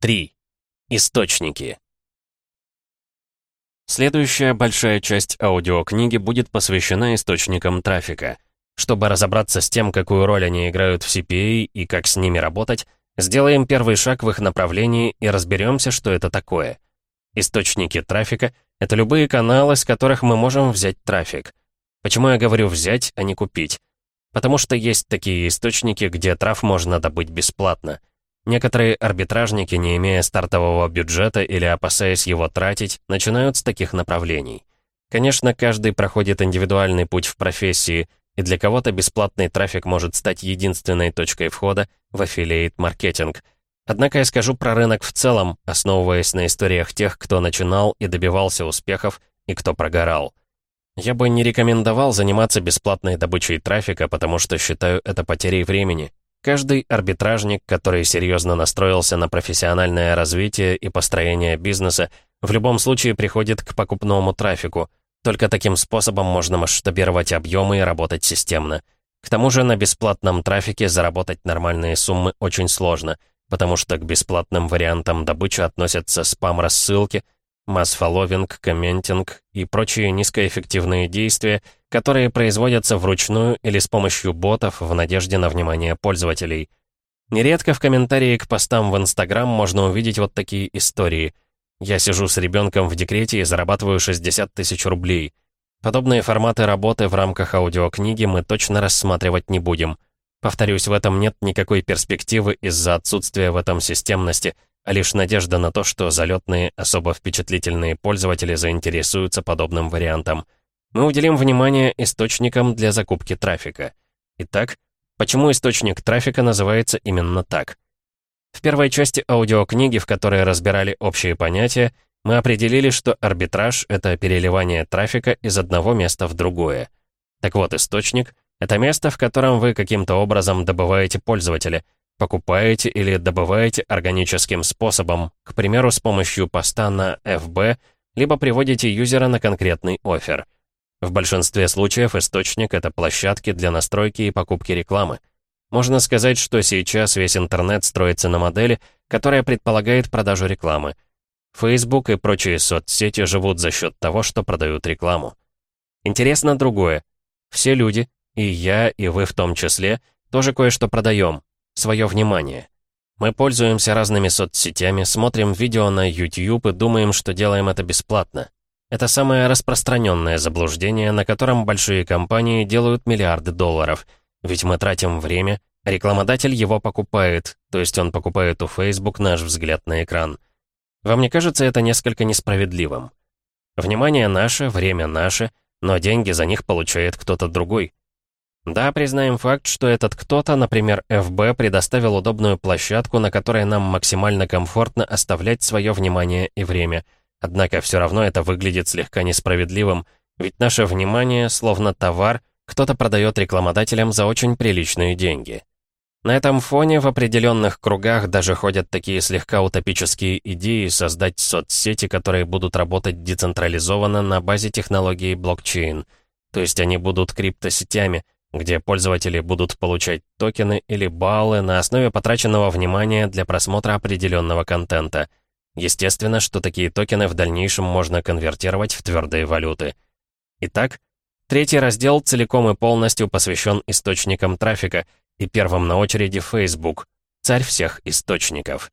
3. Источники. Следующая большая часть аудиокниги будет посвящена источникам трафика. Чтобы разобраться с тем, какую роль они играют в CPA и как с ними работать, сделаем первый шаг в их направлении и разберемся, что это такое. Источники трафика — это любые каналы, с которых мы можем взять трафик. Почему я говорю «взять», а не «купить»? Потому что есть такие источники, где траф можно добыть бесплатно. Некоторые арбитражники, не имея стартового бюджета или опасаясь его тратить, начинают с таких направлений. Конечно, каждый проходит индивидуальный путь в профессии, и для кого-то бесплатный трафик может стать единственной точкой входа в аффилиейт-маркетинг. Однако я скажу про рынок в целом, основываясь на историях тех, кто начинал и добивался успехов, и кто прогорал. Я бы не рекомендовал заниматься бесплатной добычей трафика, потому что считаю это потерей времени. Каждый арбитражник, который серьезно настроился на профессиональное развитие и построение бизнеса, в любом случае приходит к покупному трафику. Только таким способом можно масштабировать объемы и работать системно. К тому же на бесплатном трафике заработать нормальные суммы очень сложно, потому что к бесплатным вариантам добычи относятся спам-рассылки — масс-фолловинг, комментинг и прочие низкоэффективные действия, которые производятся вручную или с помощью ботов в надежде на внимание пользователей. Нередко в комментарии к постам в Инстаграм можно увидеть вот такие истории. «Я сижу с ребенком в декрете и зарабатываю 60 тысяч рублей». Подобные форматы работы в рамках аудиокниги мы точно рассматривать не будем. Повторюсь, в этом нет никакой перспективы из-за отсутствия в этом системности – а лишь надежда на то, что залетные, особо впечатлительные пользователи заинтересуются подобным вариантом. Мы уделим внимание источникам для закупки трафика. Итак, почему источник трафика называется именно так? В первой части аудиокниги, в которой разбирали общие понятия, мы определили, что арбитраж — это переливание трафика из одного места в другое. Так вот, источник — это место, в котором вы каким-то образом добываете пользователя — Покупаете или добываете органическим способом, к примеру, с помощью поста на FB, либо приводите юзера на конкретный офер. В большинстве случаев источник — это площадки для настройки и покупки рекламы. Можно сказать, что сейчас весь интернет строится на модели, которая предполагает продажу рекламы. Facebook и прочие соцсети живут за счет того, что продают рекламу. Интересно другое. Все люди, и я, и вы в том числе, тоже кое-что продаем, свое внимание. Мы пользуемся разными соцсетями, смотрим видео на YouTube и думаем, что делаем это бесплатно. Это самое распространенное заблуждение, на котором большие компании делают миллиарды долларов. Ведь мы тратим время, рекламодатель его покупает, то есть он покупает у Facebook наш взгляд на экран. Вам не кажется это несколько несправедливым? Внимание наше, время наше, но деньги за них получает кто-то другой. Да, признаем факт, что этот кто-то, например, ФБ, предоставил удобную площадку, на которой нам максимально комфортно оставлять свое внимание и время. Однако все равно это выглядит слегка несправедливым, ведь наше внимание, словно товар, кто-то продает рекламодателям за очень приличные деньги. На этом фоне в определенных кругах даже ходят такие слегка утопические идеи создать соцсети, которые будут работать децентрализованно на базе технологии блокчейн. То есть они будут криптосетями, где пользователи будут получать токены или баллы на основе потраченного внимания для просмотра определенного контента. Естественно, что такие токены в дальнейшем можно конвертировать в твердые валюты. Итак, третий раздел целиком и полностью посвящен источникам трафика, и первым на очереди Facebook, царь всех источников.